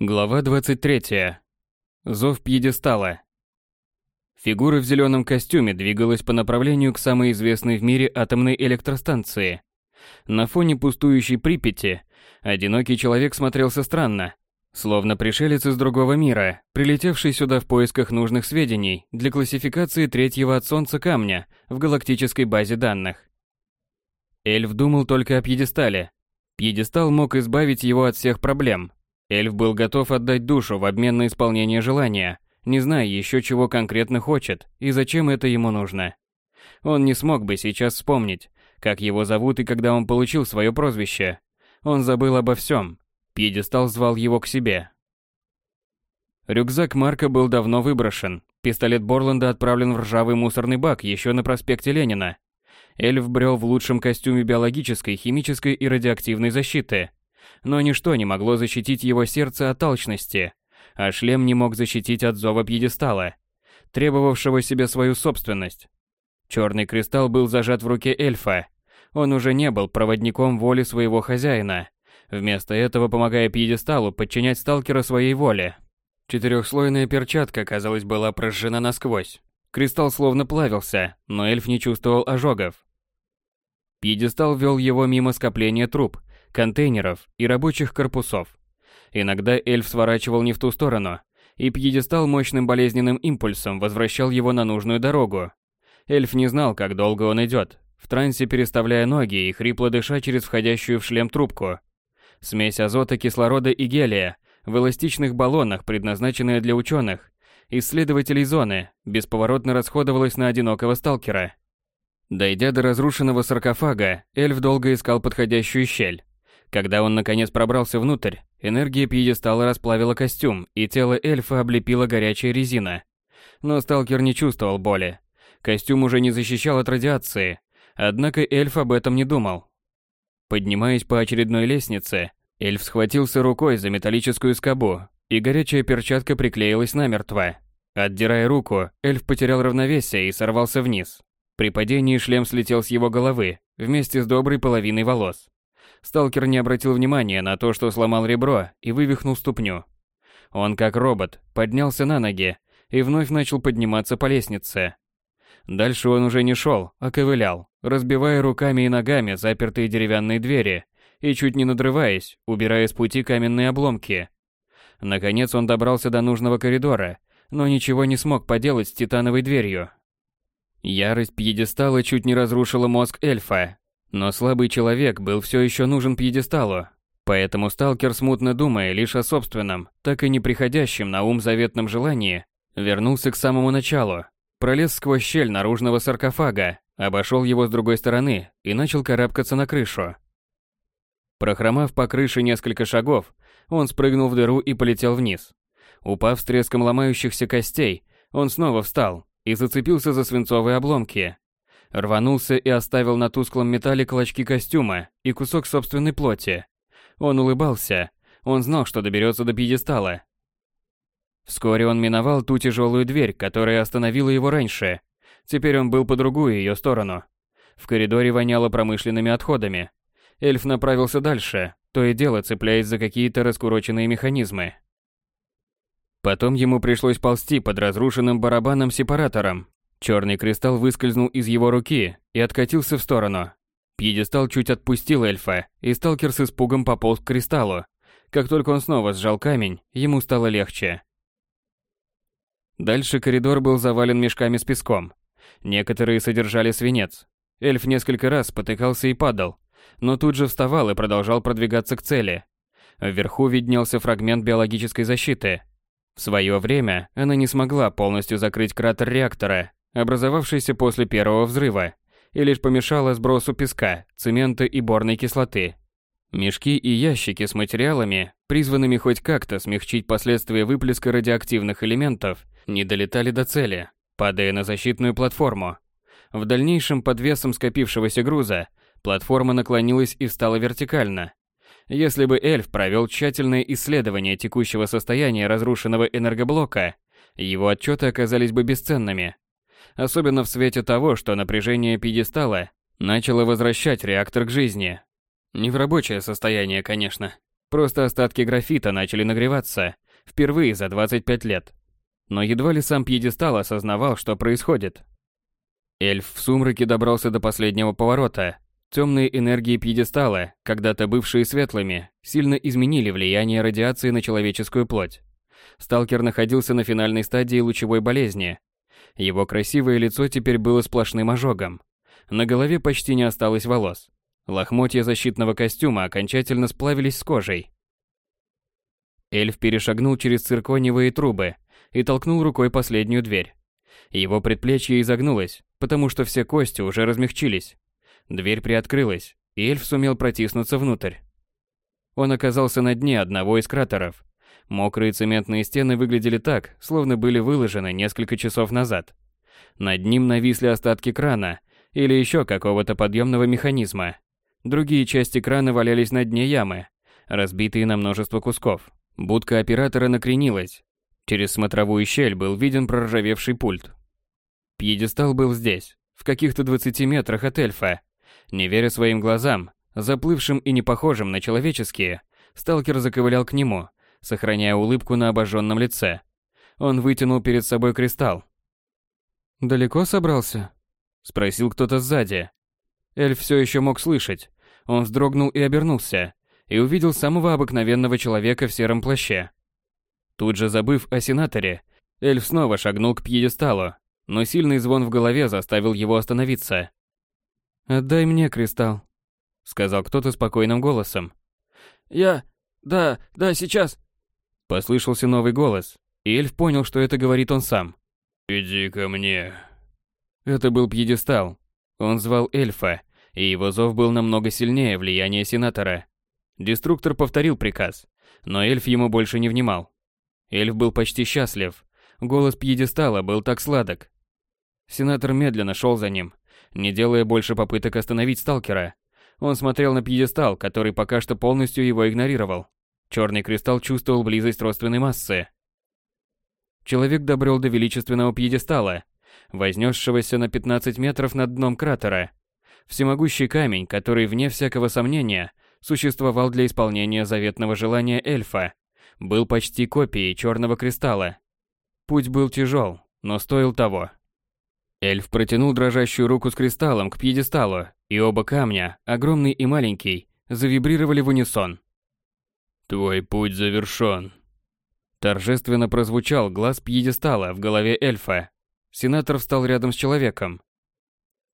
Глава 23. Зов пьедестала. Фигура в зеленом костюме двигалась по направлению к самой известной в мире атомной электростанции. На фоне пустующей Припяти одинокий человек смотрелся странно, словно пришелец из другого мира, прилетевший сюда в поисках нужных сведений для классификации третьего от Солнца камня в галактической базе данных. Эльф думал только о пьедестале. Пьедестал мог избавить его от всех проблем. Эльф был готов отдать душу в обмен на исполнение желания, не зная еще чего конкретно хочет и зачем это ему нужно. Он не смог бы сейчас вспомнить, как его зовут и когда он получил свое прозвище. Он забыл обо всем. Пьедестал звал его к себе. Рюкзак Марка был давно выброшен. Пистолет Борланда отправлен в ржавый мусорный бак еще на проспекте Ленина. Эльф брел в лучшем костюме биологической, химической и радиоактивной защиты. Но ничто не могло защитить его сердце от алчности, а шлем не мог защитить от зова пьедестала, требовавшего себе свою собственность. Черный кристалл был зажат в руке эльфа. Он уже не был проводником воли своего хозяина, вместо этого помогая пьедесталу подчинять сталкера своей воле. Четырехслойная перчатка, казалось, была прожжена насквозь. Кристалл словно плавился, но эльф не чувствовал ожогов. Пьедестал вел его мимо скопления труб, контейнеров и рабочих корпусов. Иногда эльф сворачивал не в ту сторону, и пьедестал мощным болезненным импульсом возвращал его на нужную дорогу. Эльф не знал, как долго он идет, в трансе переставляя ноги и хрипло дыша через входящую в шлем трубку. Смесь азота, кислорода и гелия в эластичных баллонах, предназначенная для ученых, исследователей зоны, бесповоротно расходовалась на одинокого сталкера. Дойдя до разрушенного саркофага, эльф долго искал подходящую щель. Когда он наконец пробрался внутрь, энергия пьедестала расплавила костюм, и тело эльфа облепила горячая резина. Но сталкер не чувствовал боли. Костюм уже не защищал от радиации, однако эльф об этом не думал. Поднимаясь по очередной лестнице, эльф схватился рукой за металлическую скобу, и горячая перчатка приклеилась намертво. Отдирая руку, эльф потерял равновесие и сорвался вниз. При падении шлем слетел с его головы, вместе с доброй половиной волос. Сталкер не обратил внимания на то, что сломал ребро и вывихнул ступню. Он, как робот, поднялся на ноги и вновь начал подниматься по лестнице. Дальше он уже не шел, а ковылял, разбивая руками и ногами запертые деревянные двери и чуть не надрываясь, убирая с пути каменные обломки. Наконец он добрался до нужного коридора, но ничего не смог поделать с титановой дверью. Ярость пьедестала чуть не разрушила мозг эльфа, но слабый человек был все еще нужен пьедесталу. Поэтому сталкер, смутно думая лишь о собственном, так и не приходящем на ум заветном желании, вернулся к самому началу, пролез сквозь щель наружного саркофага, обошел его с другой стороны и начал карабкаться на крышу. Прохромав по крыше несколько шагов, он спрыгнул в дыру и полетел вниз. Упав с треском ломающихся костей, он снова встал, и зацепился за свинцовые обломки. Рванулся и оставил на тусклом металле клочки костюма и кусок собственной плоти. Он улыбался, он знал, что доберется до пьедестала. Вскоре он миновал ту тяжелую дверь, которая остановила его раньше. Теперь он был по другую ее сторону. В коридоре воняло промышленными отходами. Эльф направился дальше, то и дело цепляясь за какие-то раскуроченные механизмы. Потом ему пришлось ползти под разрушенным барабаном-сепаратором. Черный кристалл выскользнул из его руки и откатился в сторону. Пьедестал чуть отпустил эльфа, и сталкер с испугом пополз к кристаллу. Как только он снова сжал камень, ему стало легче. Дальше коридор был завален мешками с песком. Некоторые содержали свинец. Эльф несколько раз потыкался и падал, но тут же вставал и продолжал продвигаться к цели. Вверху виднелся фрагмент биологической защиты, в свое время она не смогла полностью закрыть кратер реактора, образовавшийся после первого взрыва, и лишь помешала сбросу песка, цемента и борной кислоты. Мешки и ящики с материалами, призванными хоть как-то смягчить последствия выплеска радиоактивных элементов, не долетали до цели, падая на защитную платформу. В дальнейшем под весом скопившегося груза платформа наклонилась и встала вертикально, если бы эльф провел тщательное исследование текущего состояния разрушенного энергоблока, его отчеты оказались бы бесценными. Особенно в свете того, что напряжение пьедестала начало возвращать реактор к жизни. Не в рабочее состояние, конечно. Просто остатки графита начали нагреваться, впервые за 25 лет. Но едва ли сам пьедестал осознавал, что происходит. Эльф в сумраке добрался до последнего поворота. Темные энергии пьедестала, когда-то бывшие светлыми, сильно изменили влияние радиации на человеческую плоть. Сталкер находился на финальной стадии лучевой болезни. Его красивое лицо теперь было сплошным ожогом. На голове почти не осталось волос. Лохмотья защитного костюма окончательно сплавились с кожей. Эльф перешагнул через циркониевые трубы и толкнул рукой последнюю дверь. Его предплечье изогнулось, потому что все кости уже размягчились. Дверь приоткрылась, и эльф сумел протиснуться внутрь. Он оказался на дне одного из кратеров. Мокрые цементные стены выглядели так, словно были выложены несколько часов назад. Над ним нависли остатки крана или еще какого-то подъемного механизма. Другие части крана валялись на дне ямы, разбитые на множество кусков. Будка оператора накренилась. Через смотровую щель был виден проржавевший пульт. Пьедестал был здесь, в каких-то 20 метрах от эльфа. Не веря своим глазам, заплывшим и не похожим на человеческие, сталкер заковылял к нему, сохраняя улыбку на обожженном лице. Он вытянул перед собой кристалл. «Далеко собрался?» – спросил кто-то сзади. Эльф все еще мог слышать. Он вздрогнул и обернулся, и увидел самого обыкновенного человека в сером плаще. Тут же забыв о сенаторе, эльф снова шагнул к пьедесталу, но сильный звон в голове заставил его остановиться. «Отдай мне кристалл», — сказал кто-то спокойным голосом. «Я... да, да, сейчас...» Послышался новый голос, и эльф понял, что это говорит он сам. «Иди ко мне». Это был пьедестал. Он звал эльфа, и его зов был намного сильнее влияния сенатора. Деструктор повторил приказ, но эльф ему больше не внимал. Эльф был почти счастлив. Голос пьедестала был так сладок, Сенатор медленно шел за ним, не делая больше попыток остановить сталкера. Он смотрел на пьедестал, который пока что полностью его игнорировал. Черный кристалл чувствовал близость родственной массы. Человек добрел до величественного пьедестала, вознесшегося на 15 метров над дном кратера. Всемогущий камень, который, вне всякого сомнения, существовал для исполнения заветного желания эльфа, был почти копией черного кристалла. Путь был тяжел, но стоил того. Эльф протянул дрожащую руку с кристаллом к пьедесталу, и оба камня, огромный и маленький, завибрировали в унисон. «Твой путь завершен», Торжественно прозвучал глаз пьедестала в голове эльфа. Сенатор встал рядом с человеком.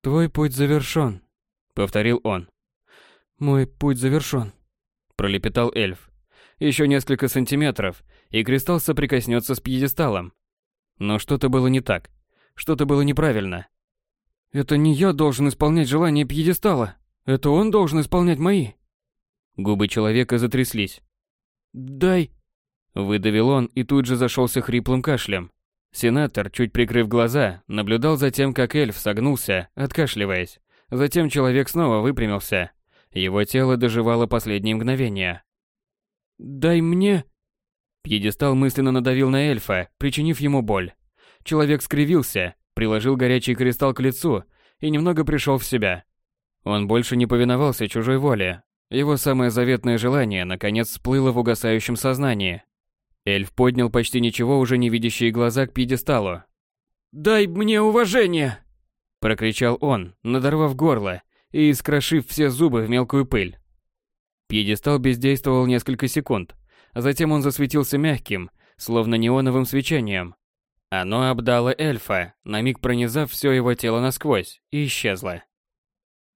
«Твой путь завершен», — повторил он. «Мой путь завершен», — пролепетал эльф. Еще несколько сантиметров, и кристалл соприкоснется с пьедесталом. Но что-то было не так. Что-то было неправильно. Это не я должен исполнять желания пьедестала. Это он должен исполнять мои. Губы человека затряслись. «Дай...» Выдавил он и тут же зашелся хриплым кашлем. Сенатор, чуть прикрыв глаза, наблюдал за тем, как эльф согнулся, откашливаясь. Затем человек снова выпрямился. Его тело доживало последние мгновения. «Дай мне...» Пьедестал мысленно надавил на эльфа, причинив ему боль. Человек скривился, приложил горячий кристалл к лицу и немного пришел в себя. Он больше не повиновался чужой воле. Его самое заветное желание наконец всплыло в угасающем сознании. Эльф поднял почти ничего уже не видящие глаза к пьедесталу. «Дай мне уважение!» Прокричал он, надорвав горло и искрошив все зубы в мелкую пыль. Пьедестал бездействовал несколько секунд, а затем он засветился мягким, словно неоновым свечением. Оно обдало эльфа, на миг пронизав все его тело насквозь, и исчезло.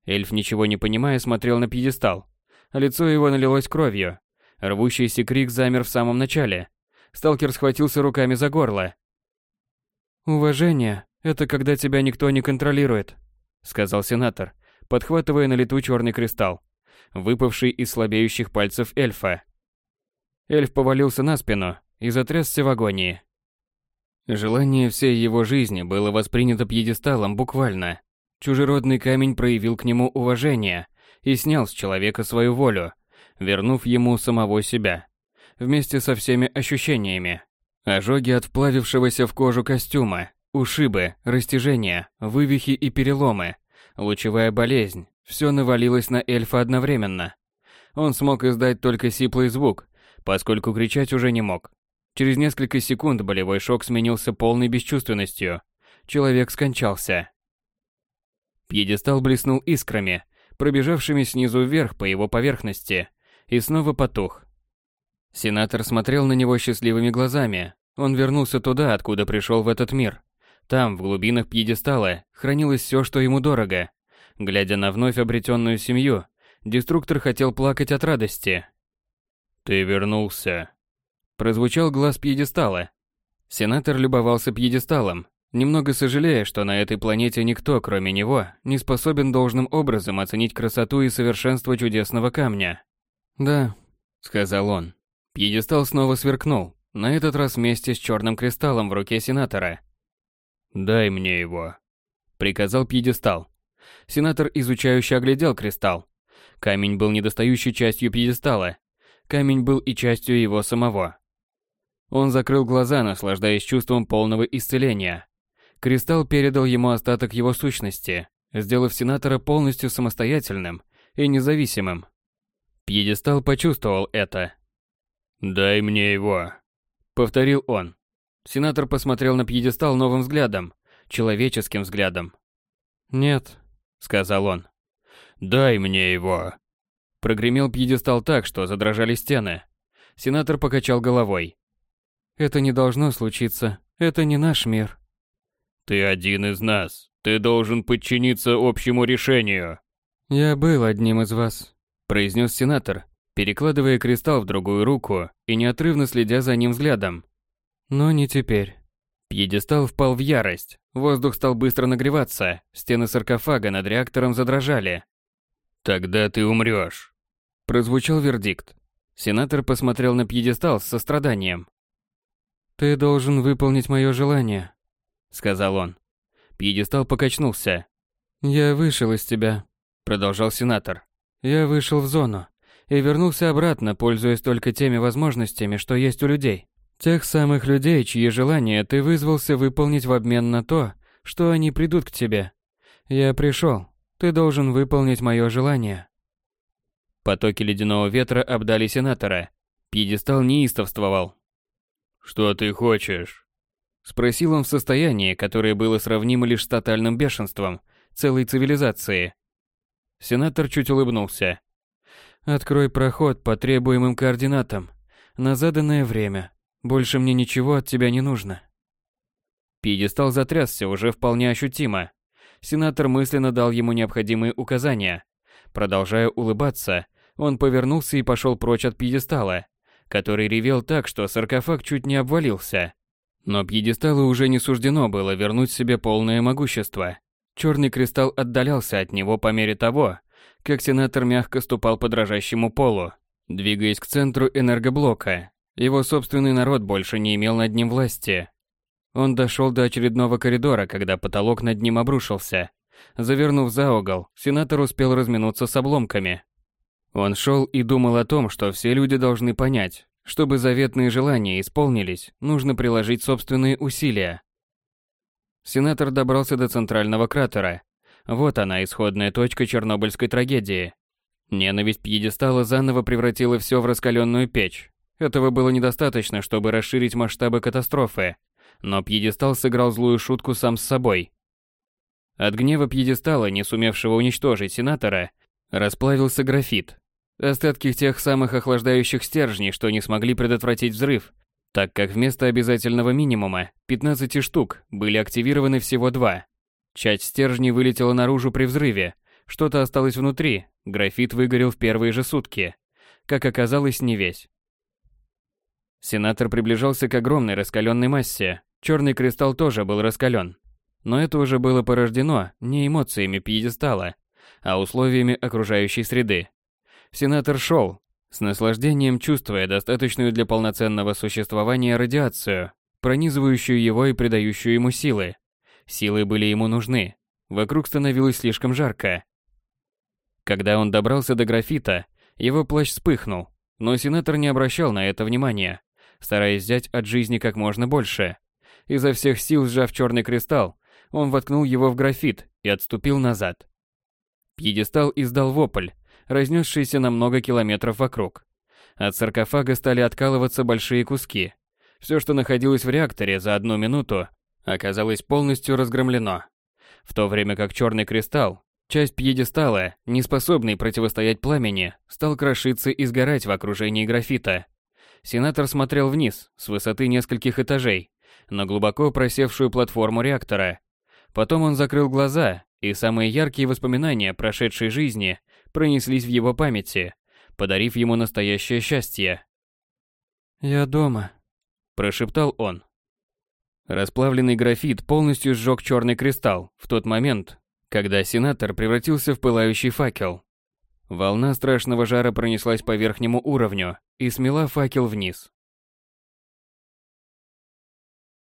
Эльф, ничего не понимая, смотрел на пьедестал. Лицо его налилось кровью. Рвущийся крик замер в самом начале. Сталкер схватился руками за горло. «Уважение – это когда тебя никто не контролирует», – сказал сенатор, подхватывая на лету черный кристалл, выпавший из слабеющих пальцев эльфа. Эльф повалился на спину и затрясся в агонии. Желание всей его жизни было воспринято пьедесталом буквально. Чужеродный камень проявил к нему уважение и снял с человека свою волю, вернув ему самого себя, вместе со всеми ощущениями. Ожоги от вплавившегося в кожу костюма, ушибы, растяжения, вывихи и переломы, лучевая болезнь – все навалилось на эльфа одновременно. Он смог издать только сиплый звук, поскольку кричать уже не мог. Через несколько секунд болевой шок сменился полной бесчувственностью. Человек скончался. Пьедестал блеснул искрами, пробежавшими снизу вверх по его поверхности, и снова потух. Сенатор смотрел на него счастливыми глазами. Он вернулся туда, откуда пришел в этот мир. Там, в глубинах пьедестала, хранилось все, что ему дорого. Глядя на вновь обретенную семью, деструктор хотел плакать от радости. «Ты вернулся», — прозвучал глаз пьедестала. Сенатор любовался пьедесталом, немного сожалея, что на этой планете никто, кроме него, не способен должным образом оценить красоту и совершенство чудесного камня. «Да», — сказал он. Пьедестал снова сверкнул, на этот раз вместе с черным кристаллом в руке сенатора. «Дай мне его», — приказал пьедестал. Сенатор изучающе оглядел кристалл. Камень был недостающей частью пьедестала. Камень был и частью его самого. Он закрыл глаза, наслаждаясь чувством полного исцеления. Кристалл передал ему остаток его сущности, сделав сенатора полностью самостоятельным и независимым. Пьедестал почувствовал это. «Дай мне его», — повторил он. Сенатор посмотрел на пьедестал новым взглядом, человеческим взглядом. «Нет», — сказал он. «Дай мне его!» Прогремел пьедестал так, что задрожали стены. Сенатор покачал головой. «Это не должно случиться. Это не наш мир». «Ты один из нас. Ты должен подчиниться общему решению». «Я был одним из вас», — произнес сенатор, перекладывая кристалл в другую руку и неотрывно следя за ним взглядом. «Но не теперь». Пьедестал впал в ярость. Воздух стал быстро нагреваться, стены саркофага над реактором задрожали. «Тогда ты умрешь», – прозвучал вердикт. Сенатор посмотрел на пьедестал с состраданием. «Ты должен выполнить мое желание», – сказал он. Пьедестал покачнулся. «Я вышел из тебя», – продолжал сенатор. «Я вышел в зону и вернулся обратно, пользуясь только теми возможностями, что есть у людей. Тех самых людей, чьи желания ты вызвался выполнить в обмен на то, что они придут к тебе. Я пришел. Ты должен выполнить мое желание. Потоки ледяного ветра обдали сенатора. Пьедестал неистовствовал. «Что ты хочешь?» Спросил он в состоянии, которое было сравнимо лишь с тотальным бешенством целой цивилизации. Сенатор чуть улыбнулся. «Открой проход по требуемым координатам на заданное время. Больше мне ничего от тебя не нужно. Пьедестал затрясся уже вполне ощутимо. Сенатор мысленно дал ему необходимые указания. Продолжая улыбаться, он повернулся и пошел прочь от пьедестала, который ревел так, что саркофаг чуть не обвалился. Но пьедесталу уже не суждено было вернуть себе полное могущество. Черный кристалл отдалялся от него по мере того, как сенатор мягко ступал по дрожащему полу, двигаясь к центру энергоблока, его собственный народ больше не имел над ним власти. Он дошел до очередного коридора, когда потолок над ним обрушился. Завернув за угол, сенатор успел разминуться с обломками. Он шел и думал о том, что все люди должны понять, чтобы заветные желания исполнились, нужно приложить собственные усилия. Сенатор добрался до центрального кратера. Вот она, исходная точка чернобыльской трагедии. Ненависть пьедестала заново превратила все в раскаленную печь. Этого было недостаточно, чтобы расширить масштабы катастрофы, но пьедестал сыграл злую шутку сам с собой. От гнева пьедестала, не сумевшего уничтожить сенатора, расплавился графит. Остатки тех самых охлаждающих стержней, что не смогли предотвратить взрыв, так как вместо обязательного минимума 15 штук были активированы всего два. Часть стержней вылетела наружу при взрыве, что-то осталось внутри, графит выгорел в первые же сутки. Как оказалось, не весь. Сенатор приближался к огромной раскаленной массе. Черный кристалл тоже был раскален. Но это уже было порождено не эмоциями пьедестала, а условиями окружающей среды. Сенатор шел, с наслаждением чувствуя достаточную для полноценного существования радиацию, пронизывающую его и придающую ему силы. Силы были ему нужны. Вокруг становилось слишком жарко. Когда он добрался до графита, его плащ вспыхнул, но сенатор не обращал на это внимания стараясь взять от жизни как можно больше. Изо всех сил сжав черный кристалл, он воткнул его в графит и отступил назад. Пьедестал издал вопль, разнесшийся на много километров вокруг. От саркофага стали откалываться большие куски. Все, что находилось в реакторе за одну минуту, оказалось полностью разгромлено. В то время как черный кристалл, часть пьедестала, не способный противостоять пламени, стал крошиться и сгорать в окружении графита. Сенатор смотрел вниз, с высоты нескольких этажей, на глубоко просевшую платформу реактора. Потом он закрыл глаза, и самые яркие воспоминания прошедшей жизни пронеслись в его памяти, подарив ему настоящее счастье. «Я дома», – прошептал он. Расплавленный графит полностью сжег черный кристалл в тот момент, когда сенатор превратился в пылающий факел. Волна страшного жара пронеслась по верхнему уровню и смела факел вниз.